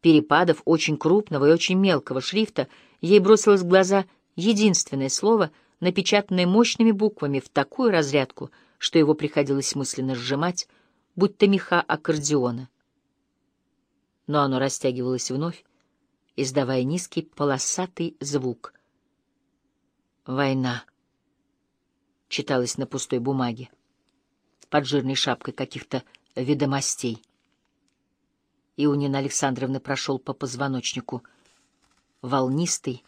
перепадов очень крупного и очень мелкого шрифта, ей бросилось в глаза единственное слово, напечатанное мощными буквами в такую разрядку, что его приходилось мысленно сжимать, будто меха аккордеона. Но оно растягивалось вновь, издавая низкий полосатый звук. «Война» читалось на пустой бумаге, под жирной шапкой каких-то ведомостей. И у Нины Александровны прошел по позвоночнику волнистый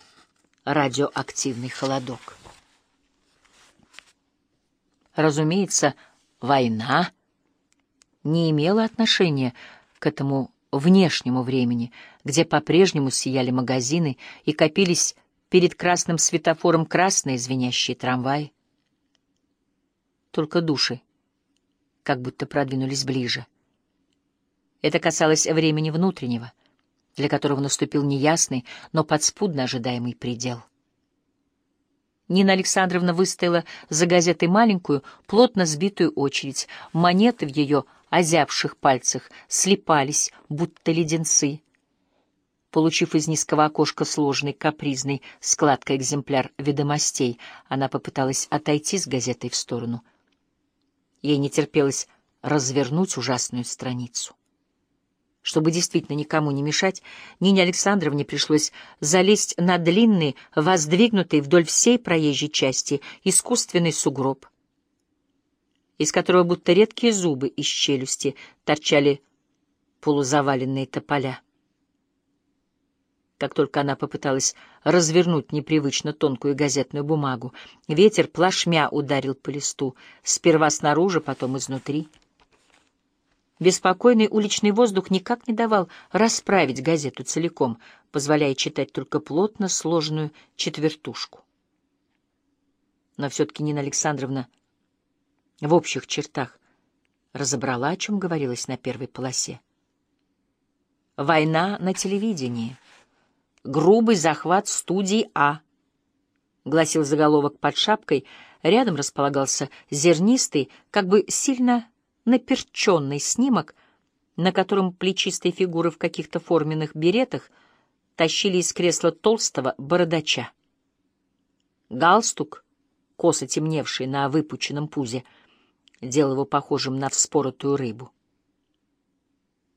радиоактивный холодок. Разумеется, война не имела отношения к этому внешнему времени, где по-прежнему сияли магазины и копились перед красным светофором красные звенящие трамваи. Только души как будто продвинулись ближе. Это касалось времени внутреннего, для которого наступил неясный, но подспудно ожидаемый предел. Нина Александровна выстояла за газетой маленькую, плотно сбитую очередь. Монеты в ее озябших пальцах слепались, будто леденцы. Получив из низкого окошка сложный, капризный складка экземпляр ведомостей, она попыталась отойти с газетой в сторону. Ей не терпелось развернуть ужасную страницу. Чтобы действительно никому не мешать, Нине Александровне пришлось залезть на длинный, воздвигнутый вдоль всей проезжей части искусственный сугроб, из которого будто редкие зубы из челюсти торчали полузаваленные тополя. Как только она попыталась развернуть непривычно тонкую газетную бумагу, ветер плашмя ударил по листу, сперва снаружи, потом изнутри. Беспокойный уличный воздух никак не давал расправить газету целиком, позволяя читать только плотно сложенную четвертушку. Но все-таки Нина Александровна в общих чертах разобрала, о чем говорилось на первой полосе. «Война на телевидении. Грубый захват студии А», — гласил заголовок под шапкой. Рядом располагался зернистый, как бы сильно наперченный снимок, на котором плечистые фигуры в каких-то форменных беретах тащили из кресла толстого бородача. Галстук, косо темневший на выпученном пузе, делал его похожим на вспоротую рыбу.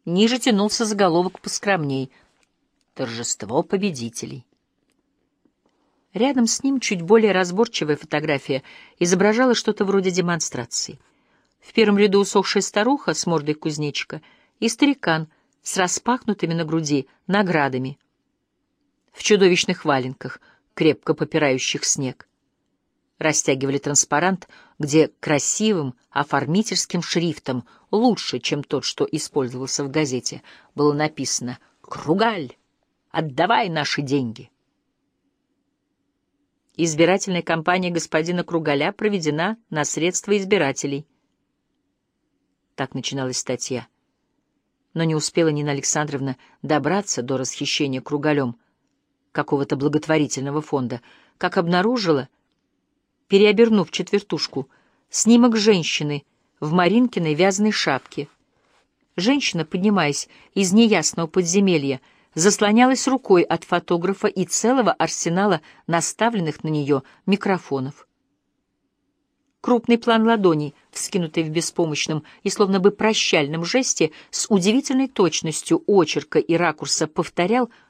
Ниже тянулся заголовок поскромней «Торжество победителей». Рядом с ним чуть более разборчивая фотография изображала что-то вроде демонстрации — в первом ряду усохшая старуха с мордой кузнечика и старикан с распахнутыми на груди наградами в чудовищных валенках, крепко попирающих снег. Растягивали транспарант, где красивым оформительским шрифтом, лучше, чем тот, что использовался в газете, было написано «Кругаль, отдавай наши деньги». Избирательная кампания господина Кругаля проведена на средства избирателей. Так начиналась статья. Но не успела Нина Александровна добраться до расхищения кругалем какого-то благотворительного фонда, как обнаружила, переобернув четвертушку, снимок женщины в Маринкиной вязаной шапке. Женщина, поднимаясь из неясного подземелья, заслонялась рукой от фотографа и целого арсенала наставленных на нее микрофонов. Крупный план ладони, вскинутый в беспомощном и словно бы прощальном жесте, с удивительной точностью очерка и ракурса повторял